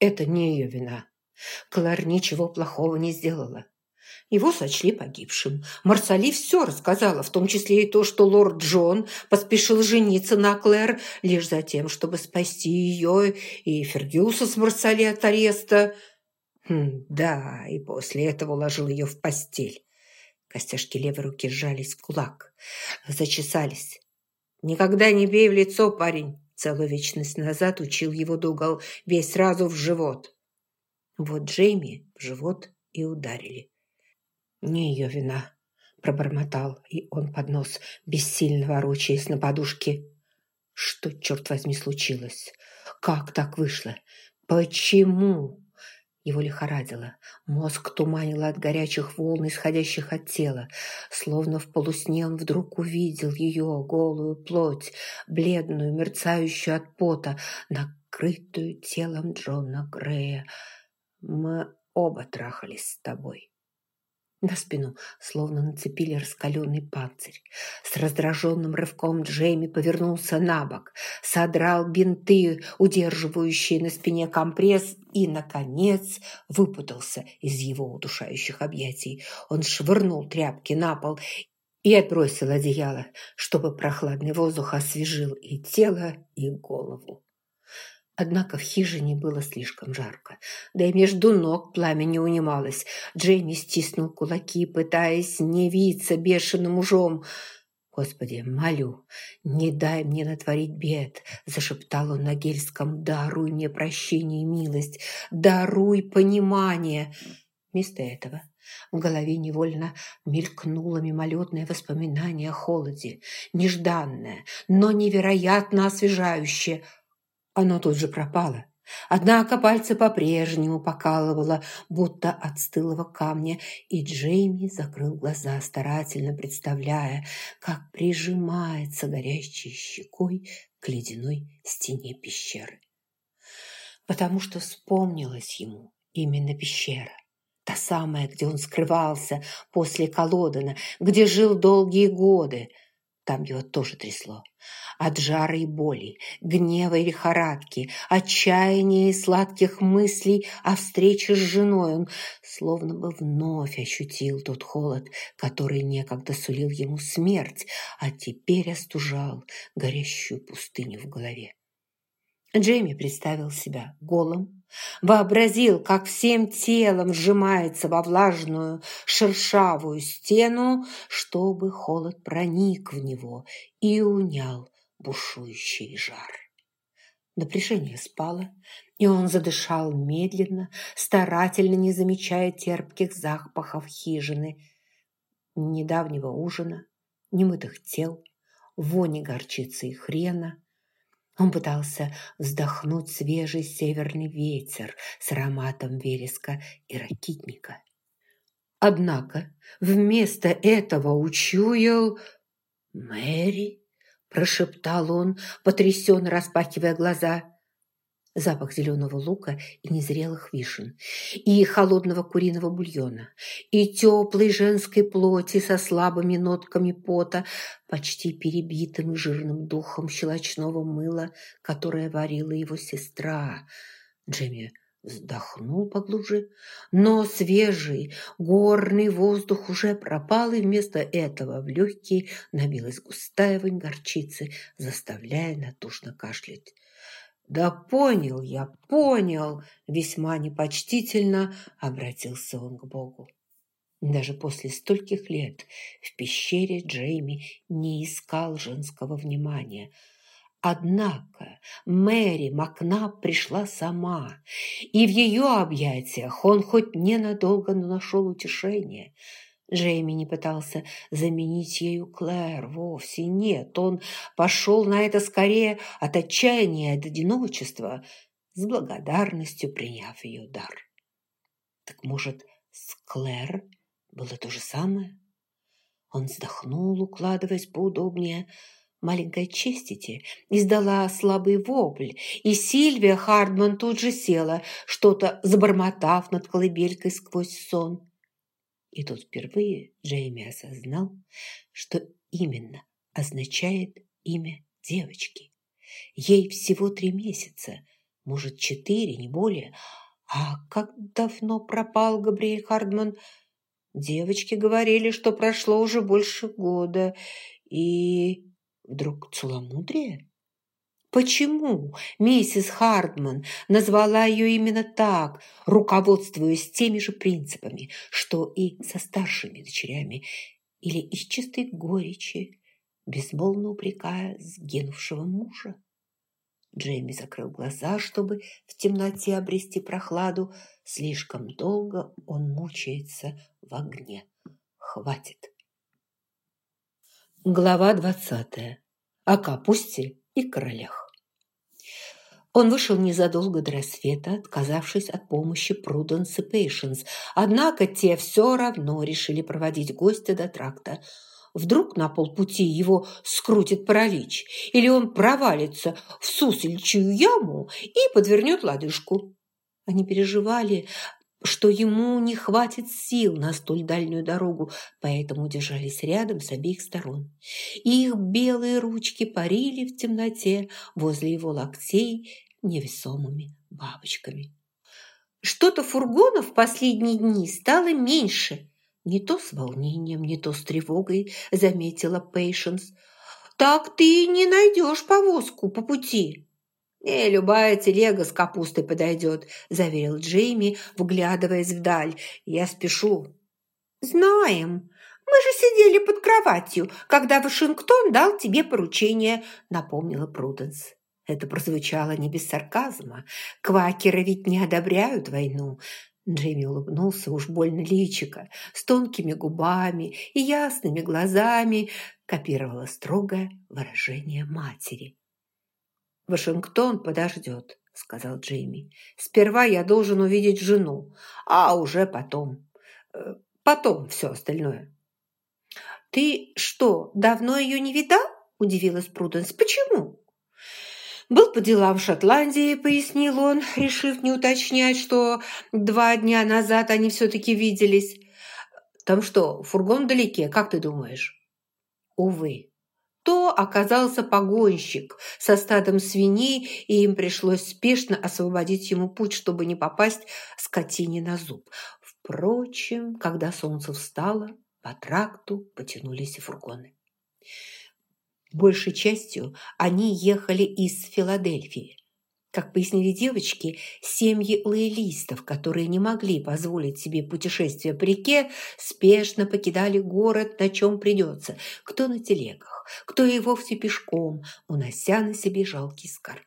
Это не ее вина. Клэр ничего плохого не сделала. Его сочли погибшим. Марсали все рассказала, в том числе и то, что лорд Джон поспешил жениться на Клэр лишь за тем, чтобы спасти ее и Фергюса с Марсали от ареста. Хм, да, и после этого уложил ее в постель. Костяшки левой руки сжались в кулак, зачесались. «Никогда не бей в лицо, парень!» Целую вечность назад учил его Дугал, бей сразу в живот. Вот Джейми в живот и ударили. «Не ее вина», – пробормотал и он под нос, бессильно ворочаясь на подушке. «Что, черт возьми, случилось? Как так вышло? Почему?» Его лихорадило. Мозг туманило от горячих волн, исходящих от тела. Словно в полусне он вдруг увидел ее голую плоть, бледную, мерцающую от пота, накрытую телом Джона Грея. «Мы оба трахались с тобой». На спину словно нацепили раскаленный панцирь. С раздраженным рывком Джейми повернулся на бок, содрал бинты, удерживающие на спине компресс, и, наконец, выпутался из его удушающих объятий. Он швырнул тряпки на пол и отбросил одеяло, чтобы прохладный воздух освежил и тело, и голову. Однако в хижине было слишком жарко, да и между ног пламя не унималось. Джейми стиснул кулаки, пытаясь не виться бешеным ужом. «Господи, молю, не дай мне натворить бед!» – зашептал он на гельском. «Даруй мне прощение и милость! Даруй понимание!» Вместо этого в голове невольно мелькнуло мимолетное воспоминание о холоде, нежданное, но невероятно освежающее – оно тут же пропало. Однако пальцы по-прежнему покалывало, будто от стылого камня, и Джейми закрыл глаза, старательно представляя, как прижимается горящей щекой к ледяной стене пещеры. Потому что вспомнилась ему именно пещера. Та самая, где он скрывался после Колодана, где жил долгие годы – там его тоже трясло. От жары и боли, гнева и лихорадки, отчаяния и сладких мыслей о встрече с женой он словно бы вновь ощутил тот холод, который некогда сулил ему смерть, а теперь остужал горящую пустыню в голове. Джейми представил себя голым, вообразил, как всем телом сжимается во влажную шершавую стену, чтобы холод проник в него и унял бушующий жар. Напряжение спало, и он задышал медленно, старательно не замечая терпких запахов хижины, недавнего ужина, немытых тел, вони горчицы и хрена – он пытался вздохнуть свежий северный ветер с ароматом вереска и ракитника. Однако вместо этого учуял «Мэри», – прошептал он, потрясенно распахивая глаза запах зеленого лука и незрелых вишен, и холодного куриного бульона, и теплой женской плоти со слабыми нотками пота, почти перебитым жирным духом щелочного мыла, которое варила его сестра. Джемми вздохнул поглубже, но свежий горный воздух уже пропал, и вместо этого в легкие набилась густая вонь горчицы, заставляя натужно кашлять. «Да понял я, понял!» Весьма непочтительно обратился он к Богу. Даже после стольких лет в пещере Джейми не искал женского внимания. Однако Мэри Макнаб пришла сама, и в ее объятиях он хоть ненадолго нашел утешение – Джейми не пытался заменить ею Клэр, вовсе нет. Он пошел на это скорее от отчаяния от одиночества, с благодарностью приняв ее дар. Так может, с Клэр было то же самое? Он вздохнул, укладываясь поудобнее. Маленькая Честити издала слабый вопль, и Сильвия Хардман тут же села, что-то забормотав над колыбелькой сквозь сон. И тут впервые Джейми осознал, что именно означает имя девочки. Ей всего три месяца, может, четыре, не более. А как давно пропал Габриэль Хардман? Девочки говорили, что прошло уже больше года. И вдруг целомудрие? Почему миссис Хардман назвала ее именно так, руководствуясь теми же принципами, что и со старшими дочерями, или из чистой горечи, безмолвно упрекая сгинувшего мужа? Джейми закрыл глаза, чтобы в темноте обрести прохладу. Слишком долго он мучается в огне. Хватит. Глава двадцатая. О капусте и королях. Он вышел незадолго до рассвета, отказавшись от помощи Пруденс и Пейшенс, однако те все равно решили проводить гостя до тракта. Вдруг на полпути его скрутит паралич, или он провалится в сусельчью яму и подвернет лодыжку. Они переживали, что ему не хватит сил на столь дальнюю дорогу, поэтому держались рядом с обеих сторон. Их белые ручки парили в темноте возле его локтей невесомыми бабочками. Что-то фургонов в последние дни стало меньше. Не то с волнением, не то с тревогой, заметила Пейшенс. Так ты не найдешь повозку по пути. «Не, любая телега с капустой подойдет», – заверил Джейми, вглядываясь вдаль. «Я спешу». «Знаем. Мы же сидели под кроватью, когда Вашингтон дал тебе поручение», – напомнила Пруденс. Это прозвучало не без сарказма. Квакеры ведь не одобряют войну. Джейми улыбнулся уж больно личико, с тонкими губами и ясными глазами, копировало строгое выражение матери. «Вашингтон подождет», – сказал Джейми. «Сперва я должен увидеть жену, а уже потом. Э, потом все остальное». «Ты что, давно ее не видал?» – удивилась Пруденс. «Почему?» «Был по делам в Шотландии», – пояснил он, решив не уточнять, что два дня назад они все-таки виделись. «Там что, фургон вдалеке, как ты думаешь?» «Увы, то оказался погонщик со стадом свиней, и им пришлось спешно освободить ему путь, чтобы не попасть скотине на зуб. Впрочем, когда солнце встало, по тракту потянулись фургоны. Большей частью они ехали из Филадельфии. Как пояснили девочки, семьи лоялистов, которые не могли позволить себе путешествие по реке, спешно покидали город, на чем придется, кто на телегах, кто и вовсе пешком, унося на себе жалкий скарб.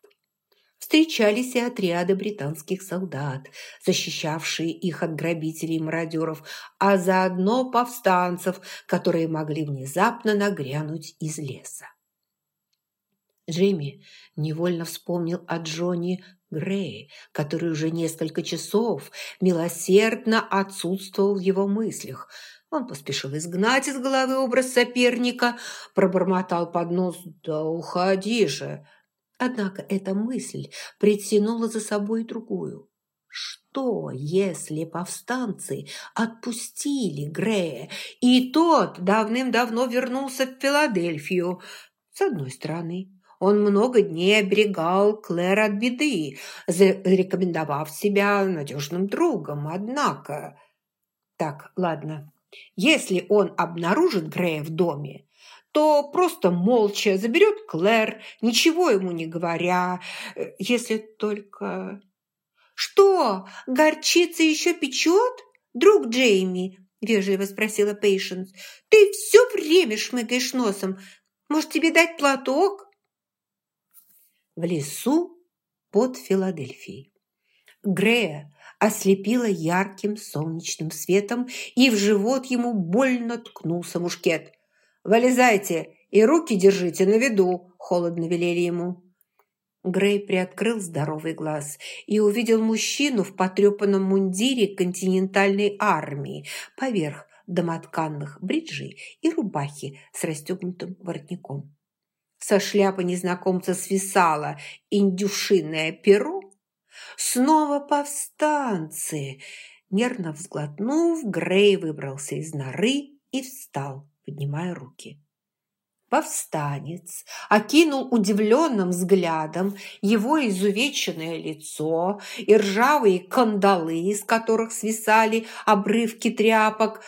Встречались и отряды британских солдат, защищавшие их от грабителей и мародеров, а заодно повстанцев, которые могли внезапно нагрянуть из леса. Джейми невольно вспомнил о Джонни Грее, который уже несколько часов милосердно отсутствовал в его мыслях. Он поспешил изгнать из головы образ соперника, пробормотал под нос «Да уходи же!». Однако эта мысль притянула за собой другую. Что, если повстанцы отпустили Грея, и тот давным-давно вернулся в Филадельфию? С одной стороны, он много дней оберегал Клэр от беды, зарекомендовав себя надежным другом. Однако... Так, ладно. Если он обнаружит Грея в доме, то просто молча заберет Клэр, ничего ему не говоря, э, если только... «Что, горчица еще печет, друг Джейми?» – вежливо спросила Пейшенс. «Ты все время шмыгаешь носом. Может, тебе дать платок?» В лесу под Филадельфией. Грея ослепила ярким солнечным светом, и в живот ему больно ткнулся мушкет. «Вылезайте и руки держите на виду», – холодно велели ему. Грей приоткрыл здоровый глаз и увидел мужчину в потрепанном мундире континентальной армии поверх домотканных бриджей и рубахи с расстегнутым воротником со шляпы незнакомца свисало индюшиное перо. Снова повстанцы! Нервно взглотнув, Грей выбрался из норы и встал, поднимая руки. Повстанец окинул удивленным взглядом его изувеченное лицо и ржавые кандалы, из которых свисали обрывки тряпок.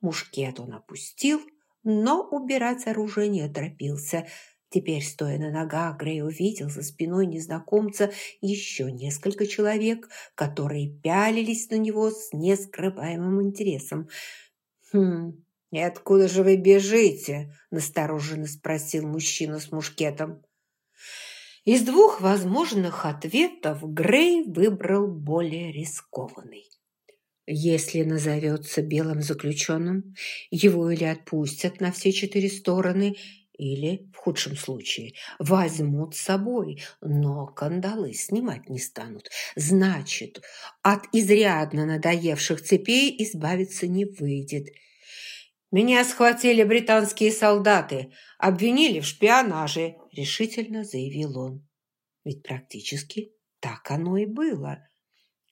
Мушкет он опустил, но убирать оружие не торопился. Теперь, стоя на ногах, Грей увидел за спиной незнакомца еще несколько человек, которые пялились на него с нескрываемым интересом. «Хм, «И откуда же вы бежите?» – настороженно спросил мужчина с мушкетом. Из двух возможных ответов Грей выбрал более рискованный. Если назовется белым заключенным, его или отпустят на все четыре стороны, или, в худшем случае, возьмут с собой, но кандалы снимать не станут. Значит, от изрядно надоевших цепей избавиться не выйдет – «Меня схватили британские солдаты, обвинили в шпионаже», – решительно заявил он. Ведь практически так оно и было.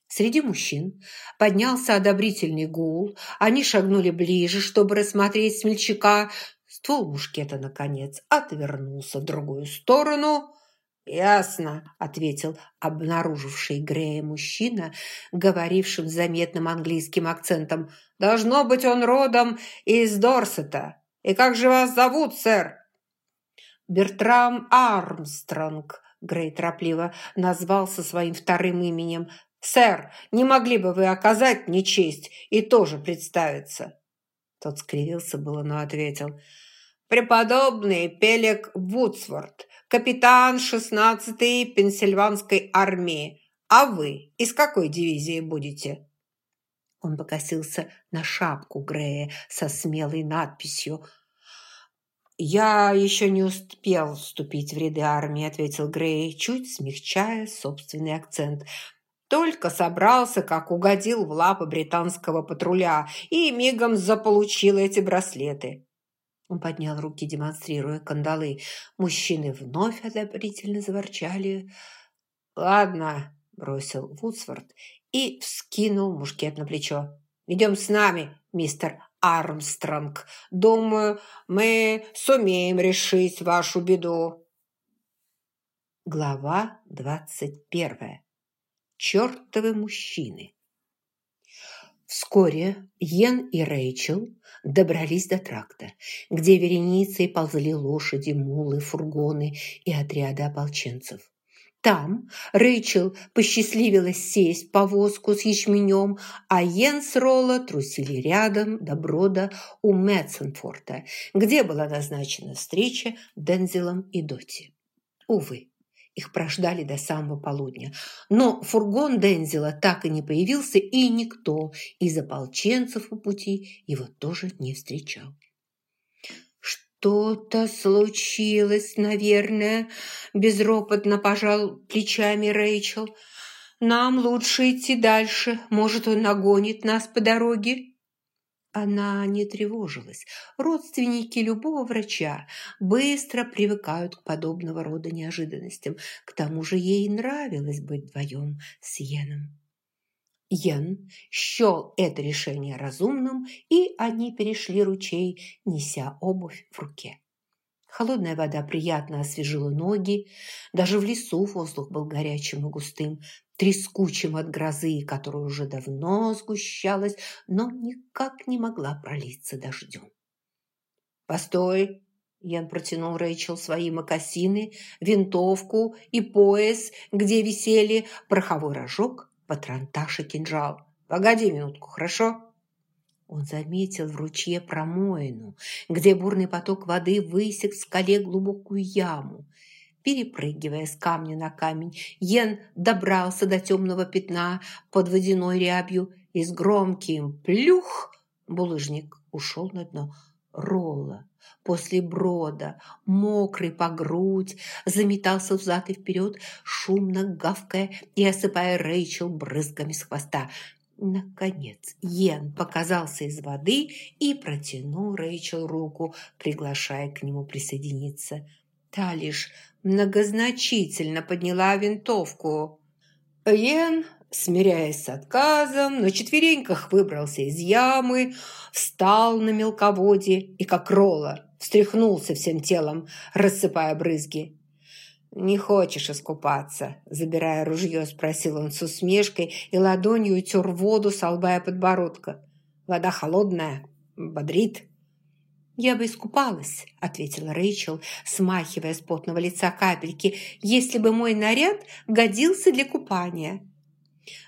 Среди мужчин поднялся одобрительный гул. Они шагнули ближе, чтобы рассмотреть смельчака. Ствол мушкета, наконец, отвернулся в другую сторону – «Ясно», – ответил обнаруживший Грея мужчина, говорившим заметным английским акцентом. «Должно быть, он родом из Дорсета. И как же вас зовут, сэр?» «Бертрам Армстронг», – Грей торопливо назвался своим вторым именем. «Сэр, не могли бы вы оказать мне честь и тоже представиться?» Тот скривился было, но ответил. «Преподобный Пелек Вудсворт» капитан 16-й Пенсильванской армии. А вы из какой дивизии будете?» Он покосился на шапку Грея со смелой надписью «Я еще не успел вступить в ряды армии», ответил Грей, чуть смягчая собственный акцент. «Только собрался, как угодил в лапы британского патруля и мигом заполучил эти браслеты. Он поднял руки, демонстрируя кандалы. Мужчины вновь одобрительно заворчали. «Ладно», – бросил Вудсворт и вскинул мушкет на плечо. «Идем с нами, мистер Армстронг. Думаю, мы сумеем решить вашу беду». Глава двадцать первая. Чертовы мужчины. Вскоре Йен и Рэйчел добрались до тракта, где вереницей ползли лошади, мулы, фургоны и отряды ополченцев. Там Рэйчел посчастливилась сесть в повозку с ячменем, а Йен с Ролла трусили рядом до брода у Мэтсенфорта, где была назначена встреча Дензелом и Доти. Увы, их прождали до самого полудня. Но фургон Дензела так и не появился, и никто из ополченцев по пути его тоже не встречал. «Что-то случилось, наверное», – безропотно пожал плечами Рэйчел. «Нам лучше идти дальше. Может, он нагонит нас по дороге?» Она не тревожилась. Родственники любого врача быстро привыкают к подобного рода неожиданностям. К тому же ей нравилось быть вдвоем с Йеном. Йен счел это решение разумным, и они перешли ручей, неся обувь в руке. Холодная вода приятно освежила ноги. Даже в лесу воздух был горячим и густым, трескучим от грозы, которая уже давно сгущалась, но никак не могла пролиться дождем. «Постой!» Ян протянул Рэйчел свои мокасины, винтовку и пояс, где висели пороховой рожок, патронтаж и кинжал. «Погоди минутку, хорошо?» Он заметил в ручье промоину, где бурный поток воды высек в скале глубокую яму. Перепрыгивая с камня на камень, Йен добрался до темного пятна под водяной рябью и с громким «плюх» булыжник ушел на дно. Ролла после брода, мокрый по грудь, заметался взад и вперед, шумно гавкая и осыпая Рэйчел брызгами с хвоста. Наконец Йен показался из воды и протянул Рэйчел руку, приглашая к нему присоединиться. Та лишь многозначительно подняла винтовку. Йен Смиряясь с отказом, на четвереньках выбрался из ямы, встал на мелководье и, как ролла, встряхнулся всем телом, рассыпая брызги. «Не хочешь искупаться?» – забирая ружье, спросил он с усмешкой и ладонью утер воду с подбородка. «Вода холодная, бодрит». «Я бы искупалась», – ответила Рэйчел, смахивая с потного лица капельки, «если бы мой наряд годился для купания».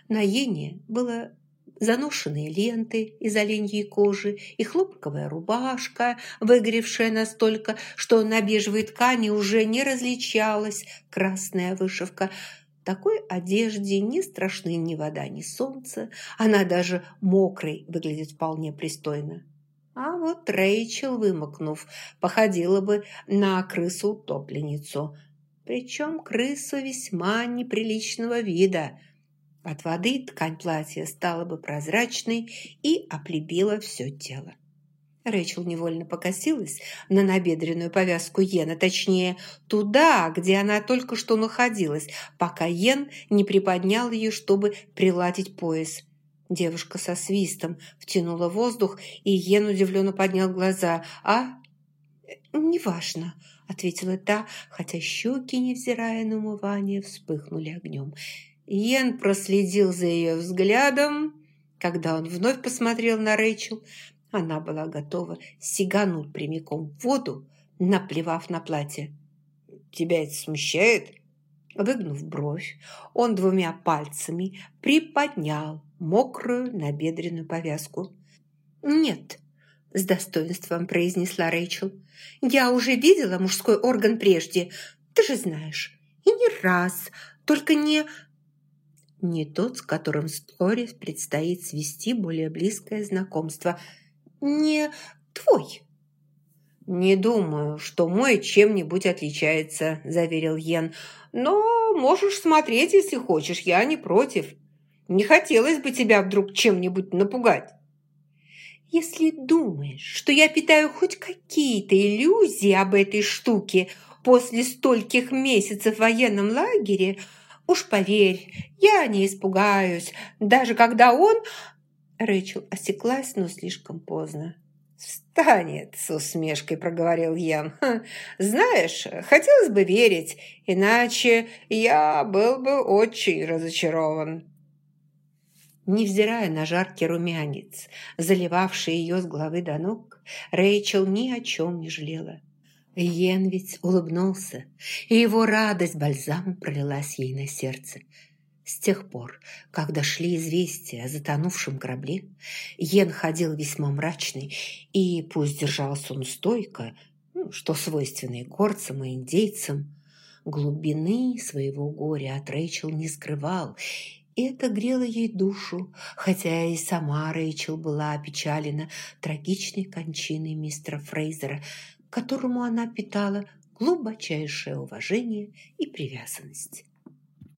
На Йене было заношенные ленты из оленьей кожи и хлопковая рубашка, выгоревшая настолько, что на бежевой ткани уже не различалась красная вышивка. Такой одежде не страшны ни вода, ни солнце. Она даже мокрой выглядит вполне пристойно. А вот Рэйчел, вымокнув, походила бы на крысу-утопленницу. Причем крысу весьма неприличного вида – от воды ткань платья стала бы прозрачной и облепила все тело. Рэйчел невольно покосилась на набедренную повязку Йена, точнее, туда, где она только что находилась, пока Йен не приподнял ее, чтобы приладить пояс. Девушка со свистом втянула воздух, и Йен удивленно поднял глаза. «А? Неважно», — ответила та, хотя щеки, невзирая на умывание, вспыхнули огнем. Йен проследил за ее взглядом. Когда он вновь посмотрел на Рэйчел, она была готова сигануть прямиком в воду, наплевав на платье. «Тебя это смущает?» Выгнув бровь, он двумя пальцами приподнял мокрую набедренную повязку. «Нет», – с достоинством произнесла Рэйчел. «Я уже видела мужской орган прежде, ты же знаешь, и не раз, только не не тот, с которым вскоре предстоит свести более близкое знакомство. Не твой. «Не думаю, что мой чем-нибудь отличается», – заверил Йен. «Но можешь смотреть, если хочешь, я не против. Не хотелось бы тебя вдруг чем-нибудь напугать». «Если думаешь, что я питаю хоть какие-то иллюзии об этой штуке после стольких месяцев в военном лагере, Уж поверь, я не испугаюсь, даже когда он...» Рэйчел осеклась, но слишком поздно. «Встанет!» – с усмешкой проговорил Ян. «Знаешь, хотелось бы верить, иначе я был бы очень разочарован». Невзирая на жаркий румянец, заливавший ее с головы до ног, Рэйчел ни о чем не жалела. Йен ведь улыбнулся, и его радость бальзамом пролилась ей на сердце. С тех пор, как дошли известия о затонувшем корабле, Йен ходил весьма мрачный, и пусть держался он стойко, ну, что свойственно и горцам, и индейцам, глубины своего горя от Рэйчел не скрывал, и это грело ей душу, хотя и сама Рэйчел была опечалена трагичной кончиной мистера Фрейзера, которому она питала глубочайшее уважение и привязанность.